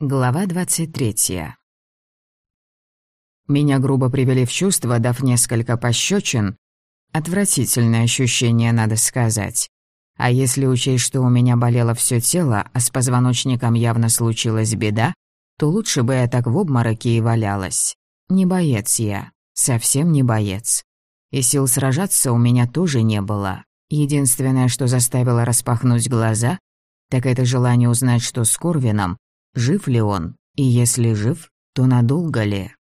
Глава 23. Меня грубо привели в чувство, дав несколько пощечин. Отвратительное ощущение, надо сказать. А если учесть, что у меня болело все тело, а с позвоночником явно случилась беда, то лучше бы я так в обмороке и валялась. Не боец я, совсем не боец. И сил сражаться у меня тоже не было. Единственное, что заставило распахнуть глаза, так это желание узнать, что с Корвином, Жив ли он? И если жив, то надолго ли?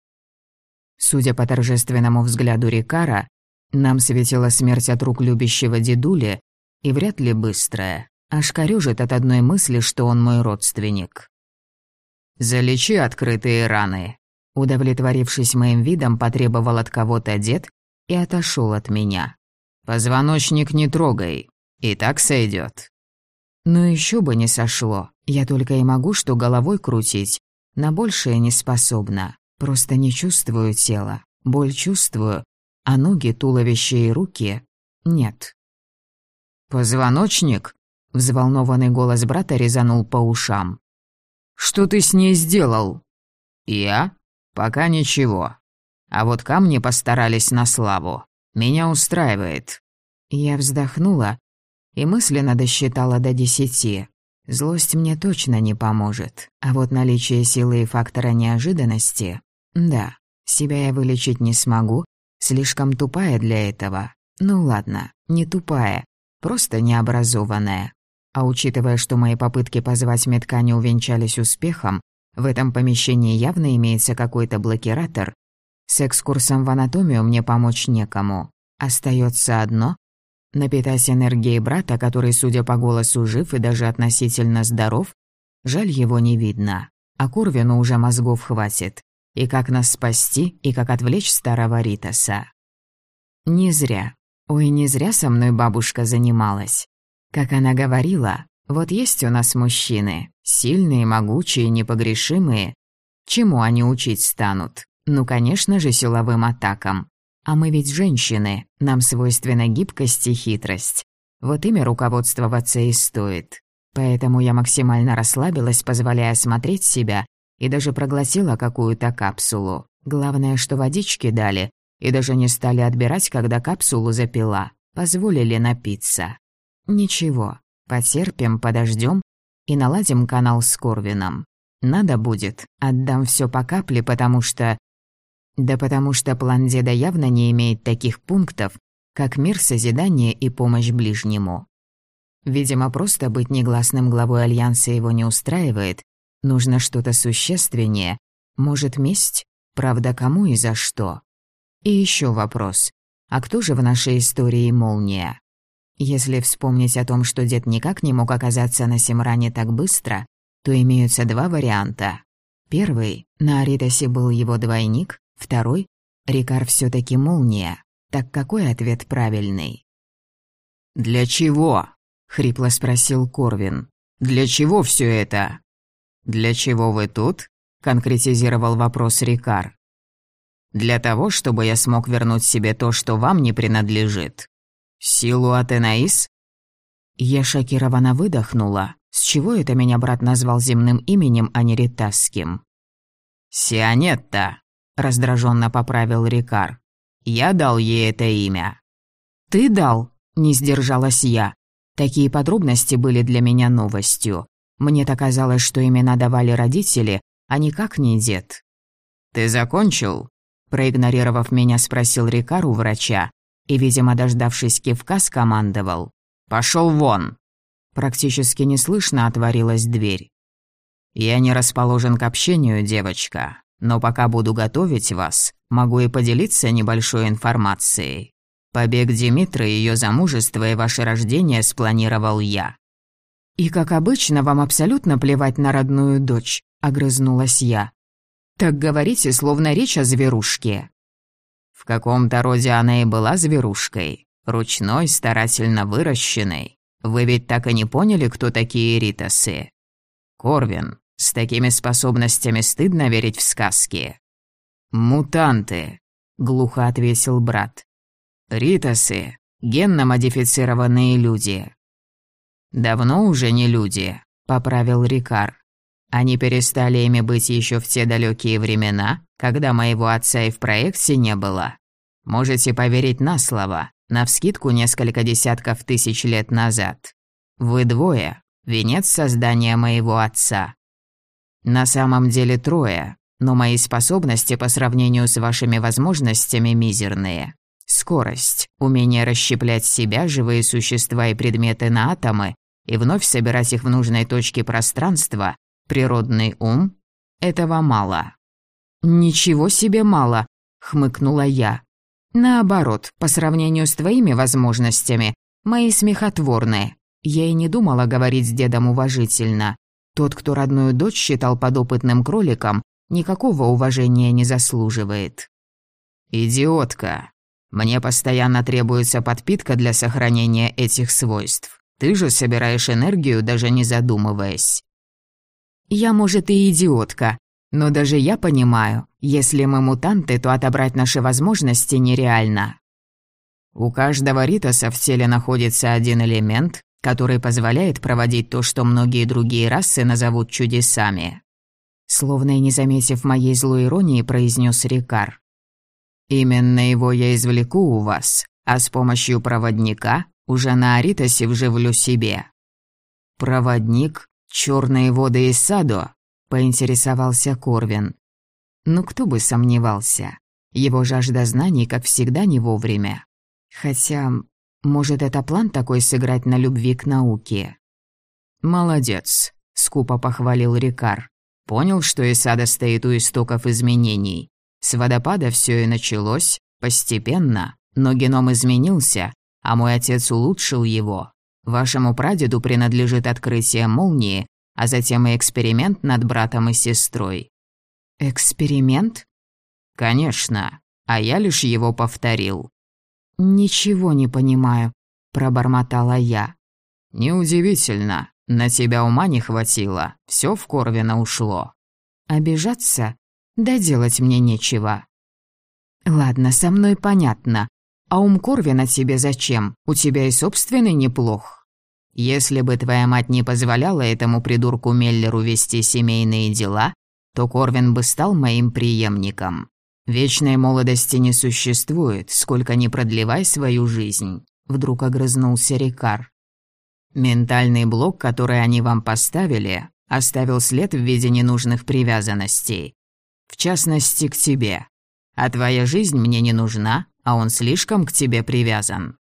Судя по торжественному взгляду Рикара, нам светила смерть от рук любящего дедули, и вряд ли быстрая. Аж корёжит от одной мысли, что он мой родственник. «Залечи открытые раны», — удовлетворившись моим видом, потребовал от кого-то дед и отошел от меня. «Позвоночник не трогай, и так сойдет. Ну еще бы не сошло. Я только и могу что головой крутить. На большее не способна. Просто не чувствую тела. Боль чувствую, а ноги, туловище и руки — нет. «Позвоночник?» — взволнованный голос брата резанул по ушам. «Что ты с ней сделал?» «Я? Пока ничего. А вот камни постарались на славу. Меня устраивает». Я вздохнула и мысленно досчитала до десяти. Злость мне точно не поможет, а вот наличие силы и фактора неожиданности... Да, себя я вылечить не смогу, слишком тупая для этого. Ну ладно, не тупая, просто необразованная. А учитывая, что мои попытки позвать метка не увенчались успехом, в этом помещении явно имеется какой-то блокиратор, с экскурсом в анатомию мне помочь некому. Остается одно Напитать энергией брата, который, судя по голосу, жив и даже относительно здоров, жаль его не видно. А Курвину уже мозгов хватит. И как нас спасти, и как отвлечь старого Ритаса. Не зря. Ой, не зря со мной бабушка занималась. Как она говорила, вот есть у нас мужчины, сильные, могучие, непогрешимые. Чему они учить станут? Ну, конечно же, силовым атакам. А мы ведь женщины, нам свойственна гибкость и хитрость. Вот ими руководствоваться и стоит. Поэтому я максимально расслабилась, позволяя смотреть себя, и даже проглотила какую-то капсулу. Главное, что водички дали, и даже не стали отбирать, когда капсулу запила. Позволили напиться. Ничего, потерпим, подождем и наладим канал с Корвином. Надо будет, отдам все по капле, потому что да потому что план деда явно не имеет таких пунктов, как мир, созидание и помощь ближнему. Видимо, просто быть негласным главой Альянса его не устраивает. Нужно что-то существеннее. Может, месть? Правда, кому и за что? И еще вопрос. А кто же в нашей истории молния? Если вспомнить о том, что дед никак не мог оказаться на Симране так быстро, то имеются два варианта. Первый – на Аритосе был его двойник, Второй — Рикар все таки молния. Так какой ответ правильный? «Для чего?» — хрипло спросил Корвин. «Для чего все это?» «Для чего вы тут?» — конкретизировал вопрос Рикар. «Для того, чтобы я смог вернуть себе то, что вам не принадлежит. Силу Атенаис?» Я шокированно выдохнула. С чего это меня брат назвал земным именем, а не ритасским? «Сионетта», раздраженно поправил Рикар. Я дал ей это имя. Ты дал? Не сдержалась я. Такие подробности были для меня новостью. Мне-то казалось, что имена давали родители, а никак не дед. «Ты закончил?» Проигнорировав меня, спросил Рикар у врача и, видимо, дождавшись кивка, скомандовал. «Пошел вон!» Практически неслышно отворилась дверь. «Я не расположен к общению, девочка. Но пока буду готовить вас, могу и поделиться небольшой информацией. Побег Димитры, ее замужество и ваше рождение спланировал я». «И, как обычно, вам абсолютно плевать на родную дочь», — огрызнулась я. «Так говорите, словно речь о зверушке». В каком-то роде она и была зверушкой, ручной, старательно выращенной. Вы ведь так и не поняли, кто такие ритосы? Корвин, с такими способностями стыдно верить в сказки. «Мутанты», — глухо ответил брат. «Ритосы — генно-модифицированные люди». «Давно уже не люди», — поправил Рикар. Они перестали ими быть еще в те далекие времена, когда моего отца и в проекте не было. Можете поверить на слово, навскидку несколько десятков тысяч лет назад. Вы двое – венец создания моего отца. На самом деле трое, но мои способности по сравнению с вашими возможностями мизерные. Скорость, умение расщеплять себя, живые существа и предметы на атомы и вновь собирать их в нужной точке пространства, природный ум – этого мало. «Ничего себе мало», – хмыкнула я. «Наоборот, по сравнению с твоими возможностями, мои смехотворные. Я и не думала говорить с дедом уважительно. Тот, кто родную дочь считал подопытным кроликом, никакого уважения не заслуживает. «Идиотка. Мне постоянно требуется подпитка для сохранения этих свойств. Ты же собираешь энергию, даже не задумываясь». «Я, может, и идиотка, но даже я понимаю, если мы мутанты, то отобрать наши возможности нереально». У каждого ритоса в теле находится один элемент, который позволяет проводить то, что многие другие расы назовут чудесами. Словно и не заметив моей злой иронии, произнес Рикар. «Именно его я извлеку у вас, а с помощью проводника уже на Аритосе вживлю себе». «Проводник? Черные воды из Садо?» — поинтересовался Корвин. Ну кто бы сомневался. Его жажда знаний, как всегда, не вовремя. Хотя может, это план такой сыграть на любви к науке? «Молодец», — скупо похвалил Рикар. «Понял, что Исада стоит у истоков изменений. С водопада все и началось, постепенно, но геном изменился, а мой отец улучшил его. Вашему прадеду принадлежит открытие молнии, а затем и эксперимент над братом и сестрой». «Эксперимент?» «Конечно, а я лишь его повторил. «Ничего не понимаю», — пробормотала я. «Неудивительно. На тебя ума не хватило. Все в Корвина ушло». «Обижаться? Да делать мне нечего». «Ладно, со мной понятно. А ум Корвина тебе зачем? У тебя и собственный неплох». «Если бы твоя мать не позволяла этому придурку Меллеру вести семейные дела, то Корвин бы стал моим преемником. «Вечной молодости не существует, сколько ни продлевай свою жизнь», — вдруг огрызнулся Рикар. «Ментальный блок, который они вам поставили, оставил след в виде ненужных привязанностей. В частности, к тебе. А твоя жизнь мне не нужна, а он слишком к тебе привязан».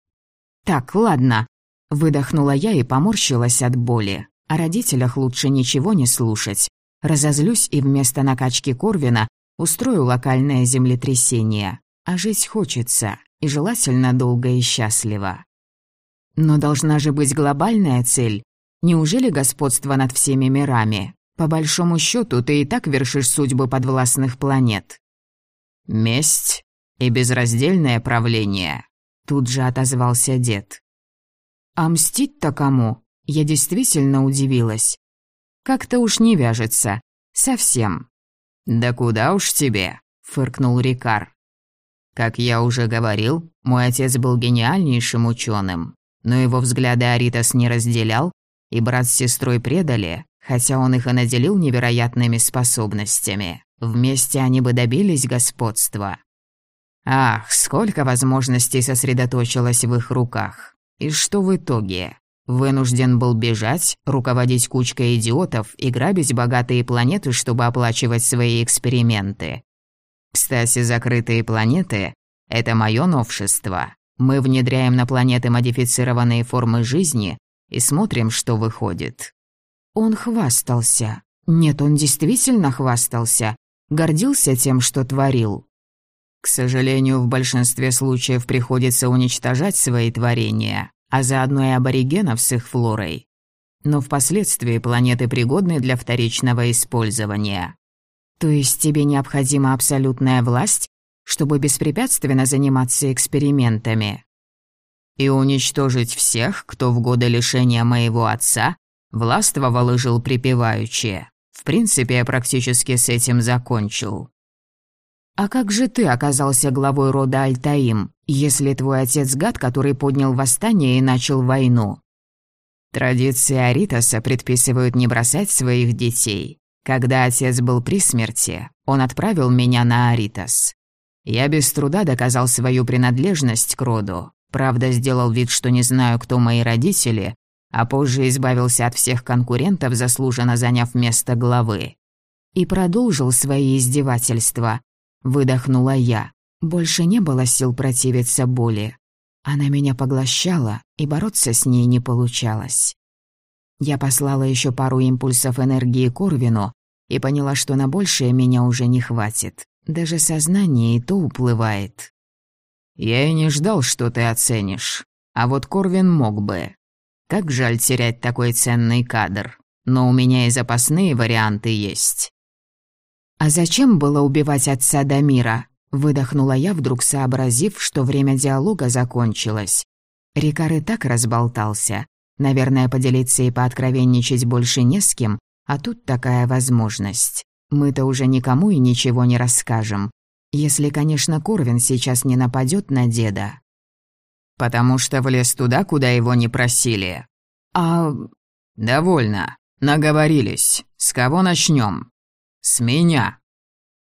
«Так, ладно», — выдохнула я и поморщилась от боли. О родителях лучше ничего не слушать. Разозлюсь и вместо накачки Корвина Устрою локальное землетрясение. А жить хочется, и желательно долго и счастливо. Но должна же быть глобальная цель. Неужели господство над всеми мирами? По большому счету, ты и так вершишь судьбы подвластных планет. Месть и безраздельное правление. Тут же отозвался дед. А мстить-то кому? Я действительно удивилась. Как-то уж не вяжется. Совсем. «Да куда уж тебе», — фыркнул Рикар. «Как я уже говорил, мой отец был гениальнейшим ученым, но его взгляды Аритас не разделял, и брат с сестрой предали, хотя он их и наделил невероятными способностями. Вместе они бы добились господства. Ах, сколько возможностей сосредоточилось в их руках. И что в итоге? Вынужден был бежать, руководить кучкой идиотов и грабить богатые планеты, чтобы оплачивать свои эксперименты. Кстати, закрытые планеты – это мое новшество. Мы внедряем на планеты модифицированные формы жизни и смотрим, что выходит. Он хвастался. Нет, он действительно хвастался. Гордился тем, что творил. К сожалению, в большинстве случаев приходится уничтожать свои творения а заодно и аборигенов с их флорой. Но впоследствии планеты пригодны для вторичного использования. То есть тебе необходима абсолютная власть, чтобы беспрепятственно заниматься экспериментами? И уничтожить всех, кто в годы лишения моего отца властвовал и жил припеваючи. В принципе, я практически с этим закончил. «А как же ты оказался главой рода Альтаим, если твой отец гад, который поднял восстание и начал войну?» Традиции Аритаса предписывают не бросать своих детей. Когда отец был при смерти, он отправил меня на Аритас. Я без труда доказал свою принадлежность к роду, правда, сделал вид, что не знаю, кто мои родители, а позже избавился от всех конкурентов, заслуженно заняв место главы. И продолжил свои издевательства. Выдохнула я. Больше не было сил противиться боли. Она меня поглощала, и бороться с ней не получалось. Я послала еще пару импульсов энергии Корвину и поняла, что на большее меня уже не хватит. Даже сознание и то уплывает. «Я и не ждал, что ты оценишь. А вот Корвин мог бы. Как жаль терять такой ценный кадр. Но у меня и запасные варианты есть». «А зачем было убивать отца Дамира?» Выдохнула я, вдруг сообразив, что время диалога закончилось. Рикар и так разболтался. Наверное, поделиться и пооткровенничать больше не с кем, а тут такая возможность. Мы-то уже никому и ничего не расскажем. Если, конечно, Корвин сейчас не нападет на деда. «Потому что влез туда, куда его не просили». «А...» «Довольно. Наговорились. С кого начнем? «С меня».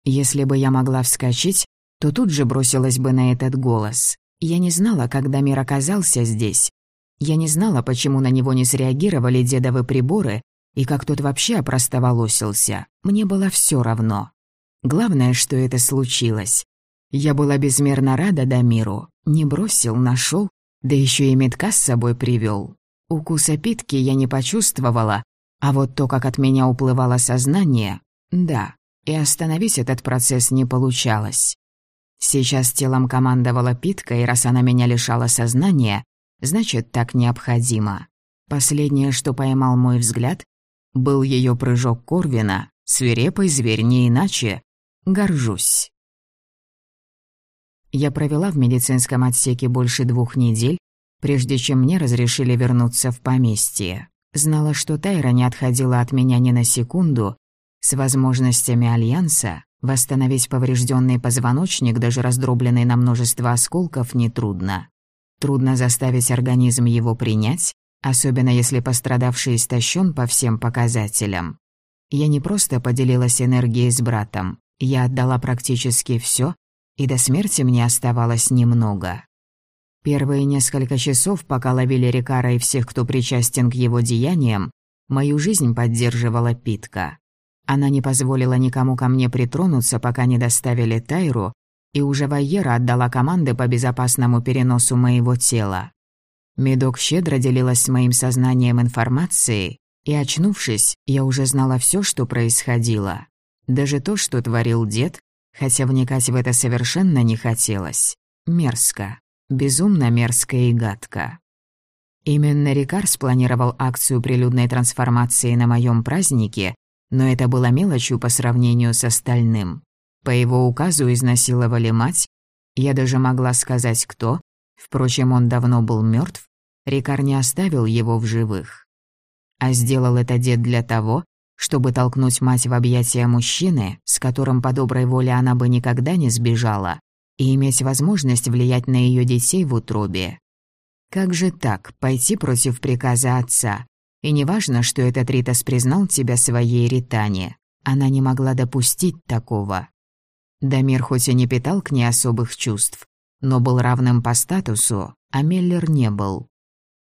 Если бы я могла вскочить, то тут же бросилась бы на этот голос. Я не знала, когда мир оказался здесь. Я не знала, почему на него не среагировали дедовы приборы и как тот вообще опростоволосился. Мне было все равно. Главное, что это случилось. Я была безмерно рада Дамиру. Не бросил, нашел, да еще и метка с собой привел. Укуса питки я не почувствовала, а вот то, как от меня уплывало сознание, да, и остановить этот процесс не получалось. Сейчас телом командовала Питка, и раз она меня лишала сознания, значит, так необходимо. Последнее, что поймал мой взгляд, был ее прыжок Корвина, свирепый зверь не иначе. Горжусь. Я провела в медицинском отсеке больше двух недель, прежде чем мне разрешили вернуться в поместье. Знала, что Тайра не отходила от меня ни на секунду, с возможностями Альянса Восстановить поврежденный позвоночник, даже раздробленный на множество осколков, нетрудно. Трудно заставить организм его принять, особенно если пострадавший истощен по всем показателям. Я не просто поделилась энергией с братом, я отдала практически все, и до смерти мне оставалось немного. Первые несколько часов, пока ловили Рикара и всех, кто причастен к его деяниям, мою жизнь поддерживала Питка. Она не позволила никому ко мне притронуться, пока не доставили Тайру, и уже Вайера отдала команды по безопасному переносу моего тела. Медок щедро делилась с моим сознанием информацией, и, очнувшись, я уже знала все, что происходило. Даже то, что творил дед, хотя вникать в это совершенно не хотелось. Мерзко. Безумно мерзко и гадко. Именно Рикар спланировал акцию прилюдной трансформации на моем празднике, но это было мелочью по сравнению с остальным. По его указу изнасиловали мать, я даже могла сказать кто, впрочем, он давно был мертв. Рикар не оставил его в живых. А сделал это дед для того, чтобы толкнуть мать в объятия мужчины, с которым по доброй воле она бы никогда не сбежала, и иметь возможность влиять на ее детей в утробе. Как же так, пойти против приказа отца? И неважно, что этот Ритас признал тебя своей Ритане, она не могла допустить такого. Дамир хоть и не питал к ней особых чувств, но был равным по статусу, а Меллер не был.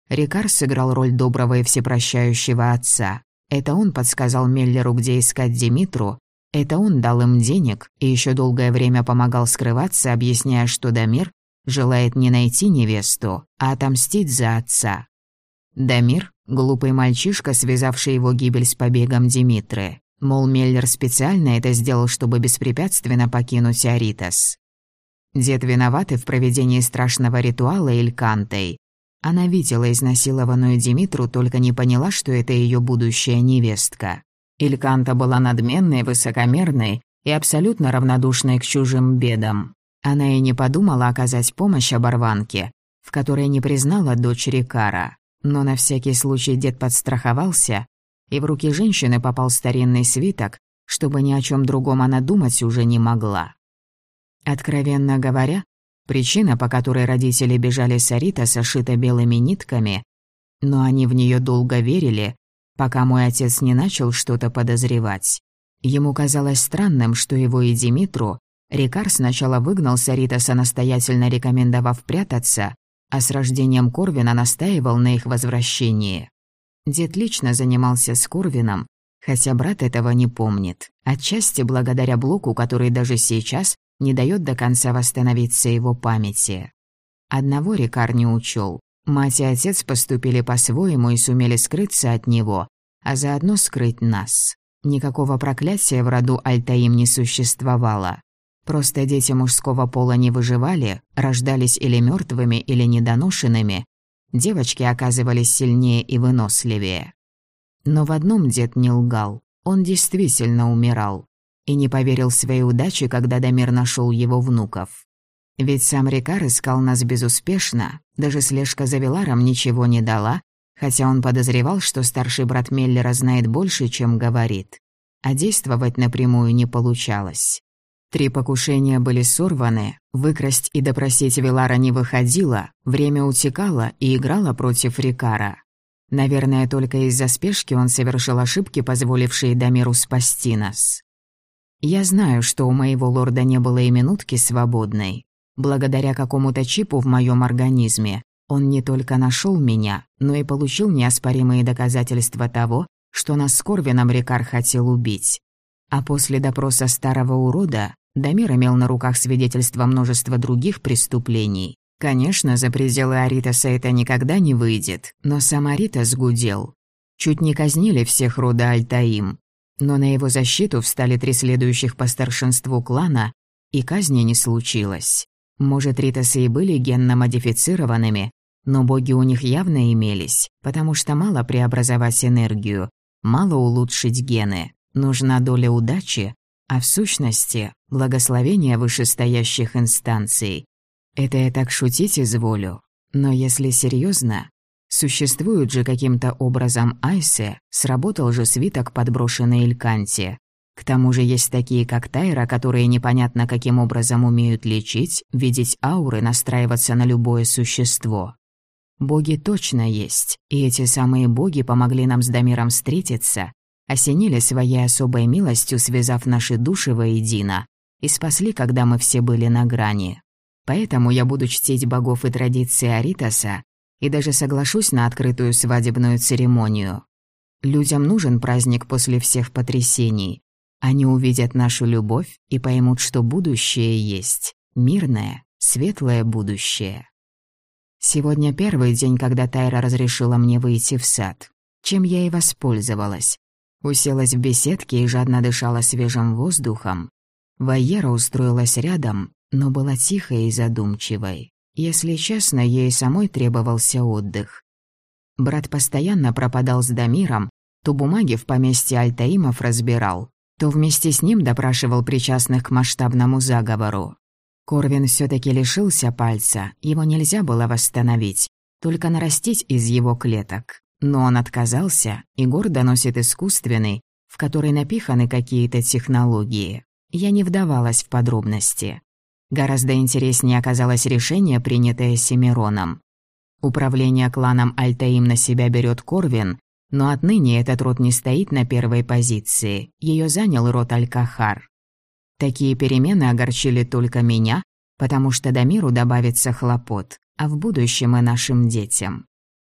Рикар сыграл роль доброго и всепрощающего отца. Это он подсказал Меллеру, где искать Димитру, это он дал им денег и еще долгое время помогал скрываться, объясняя, что Дамир желает не найти невесту, а отомстить за отца. Дамир — глупый мальчишка, связавший его гибель с побегом Димитры. Мол, Меллер специально это сделал, чтобы беспрепятственно покинуть Аритас. Дед виноват и в проведении страшного ритуала Илькантой. Она видела изнасилованную Димитру, только не поняла, что это ее будущая невестка. Ильканта была надменной, высокомерной и абсолютно равнодушной к чужим бедам. Она и не подумала оказать помощь оборванке, в которой не признала дочери Кара. Но на всякий случай дед подстраховался, и в руки женщины попал старинный свиток, чтобы ни о чем другом она думать уже не могла. Откровенно говоря, причина, по которой родители бежали с Арита, сошита белыми нитками, но они в нее долго верили, пока мой отец не начал что-то подозревать. Ему казалось странным, что его и Димитру Рикар сначала выгнал Саритаса, настоятельно рекомендовав прятаться, а с рождением Корвина настаивал на их возвращении. Дед лично занимался с Корвином, хотя брат этого не помнит, отчасти благодаря Блоку, который даже сейчас не дает до конца восстановиться его памяти. Одного Рикар не учел. Мать и отец поступили по-своему и сумели скрыться от него, а заодно скрыть нас. Никакого проклятия в роду Альтаим не существовало. Просто дети мужского пола не выживали, рождались или мертвыми, или недоношенными. Девочки оказывались сильнее и выносливее. Но в одном дед не лгал. Он действительно умирал. И не поверил своей удаче, когда Дамир нашел его внуков. Ведь сам Рикар искал нас безуспешно, даже слежка за Веларом ничего не дала, хотя он подозревал, что старший брат Меллера знает больше, чем говорит. А действовать напрямую не получалось. Три покушения были сорваны, выкрасть и допросить Вилара не выходило, время утекало и играло против Рикара. Наверное, только из-за спешки он совершил ошибки, позволившие Дамиру спасти нас. Я знаю, что у моего лорда не было и минутки свободной. Благодаря какому-то чипу в моем организме он не только нашел меня, но и получил неоспоримые доказательства того, что нас с Корвином Рикар хотел убить. А после допроса старого урода Дамир имел на руках свидетельства множества других преступлений. Конечно, за пределы Аритаса это никогда не выйдет, но сам Аритас гудел. Чуть не казнили всех рода Альтаим. Но на его защиту встали три следующих по старшинству клана, и казни не случилось. Может, Ритасы и были генно-модифицированными, но боги у них явно имелись, потому что мало преобразовать энергию, мало улучшить гены, нужна доля удачи, а в сущности – благословение вышестоящих инстанций. Это я так шутить изволю, но если серьезно, существует же каким-то образом Айсе, сработал же свиток, подброшенный Ильканте. К тому же есть такие, как Тайра, которые непонятно каким образом умеют лечить, видеть ауры, настраиваться на любое существо. Боги точно есть, и эти самые боги помогли нам с Дамиром встретиться, осенили своей особой милостью, связав наши души воедино, и спасли, когда мы все были на грани. Поэтому я буду чтить богов и традиции Аритаса и даже соглашусь на открытую свадебную церемонию. Людям нужен праздник после всех потрясений. Они увидят нашу любовь и поймут, что будущее есть. Мирное, светлое будущее. Сегодня первый день, когда Тайра разрешила мне выйти в сад. Чем я и воспользовалась. Уселась в беседке и жадно дышала свежим воздухом. Вайера устроилась рядом, но была тихой и задумчивой. Если честно, ей самой требовался отдых. Брат постоянно пропадал с Дамиром, то бумаги в поместье Альтаимов разбирал, то вместе с ним допрашивал причастных к масштабному заговору. Корвин все таки лишился пальца, его нельзя было восстановить, только нарастить из его клеток. Но он отказался, и гордо носит искусственный, в который напиханы какие-то технологии. Я не вдавалась в подробности. Гораздо интереснее оказалось решение, принятое Семироном. Управление кланом Альтаим на себя берет Корвин, но отныне этот род не стоит на первой позиции, ее занял род Алькахар. Такие перемены огорчили только меня, потому что до миру добавится хлопот, а в будущем и нашим детям.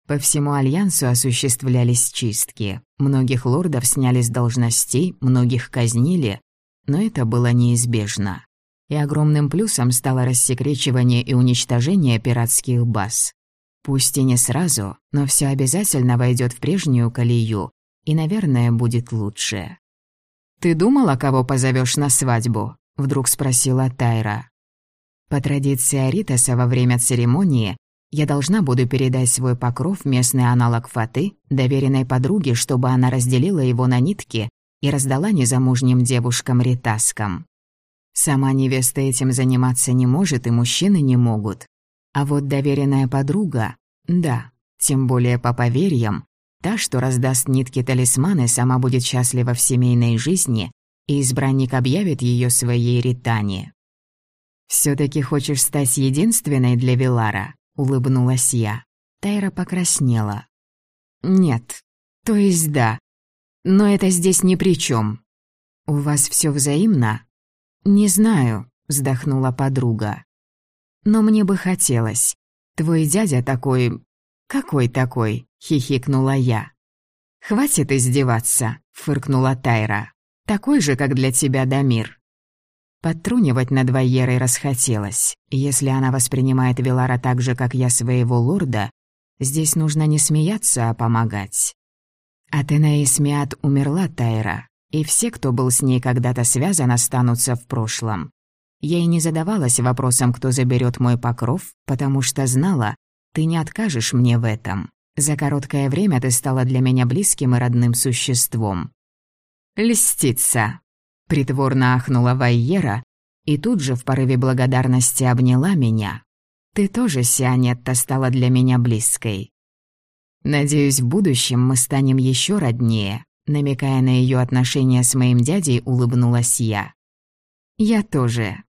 По всему Альянсу осуществлялись чистки. Многих лордов сняли с должностей, многих казнили, но это было неизбежно. И огромным плюсом стало рассекречивание и уничтожение пиратских баз. Пусть и не сразу, но все обязательно войдет в прежнюю колею, и, наверное, будет лучше. «Ты думала, кого позовешь на свадьбу?» — вдруг спросила Тайра. По традиции Аритаса во время церемонии я должна буду передать свой покров, местный аналог фаты, доверенной подруге, чтобы она разделила его на нитки и раздала незамужним девушкам-ритаскам. Сама невеста этим заниматься не может, и мужчины не могут. А вот доверенная подруга — да, тем более по поверьям, та, что раздаст нитки-талисманы, сама будет счастлива в семейной жизни, и избранник объявит ее своей ритане. все таки хочешь стать единственной для Вилара?» Улыбнулась я. Тайра покраснела. Нет. То есть да. Но это здесь ни при чем. У вас все взаимно?» «Не знаю», — вздохнула подруга. «Но мне бы хотелось. Твой дядя такой... Какой такой?» — хихикнула я. «Хватит издеваться», — фыркнула Тайра. «Такой же, как для тебя Дамир». Подтрунивать над Вайерой расхотелось. Если она воспринимает Велара так же, как я своего лорда, здесь нужно не смеяться, а помогать. От Энеис Миат умерла Тайра, и все, кто был с ней когда-то связан, останутся в прошлом. Я и не задавалась вопросом, кто заберет мой покров, потому что знала, ты не откажешь мне в этом. За короткое время ты стала для меня близким и родным существом. «Льстица!» — притворно ахнула Вайера и тут же в порыве благодарности обняла меня. «Ты тоже, Сианетта, стала для меня близкой. Надеюсь, в будущем мы станем еще роднее», намекая на ее отношения с моим дядей, улыбнулась я. «Я тоже»,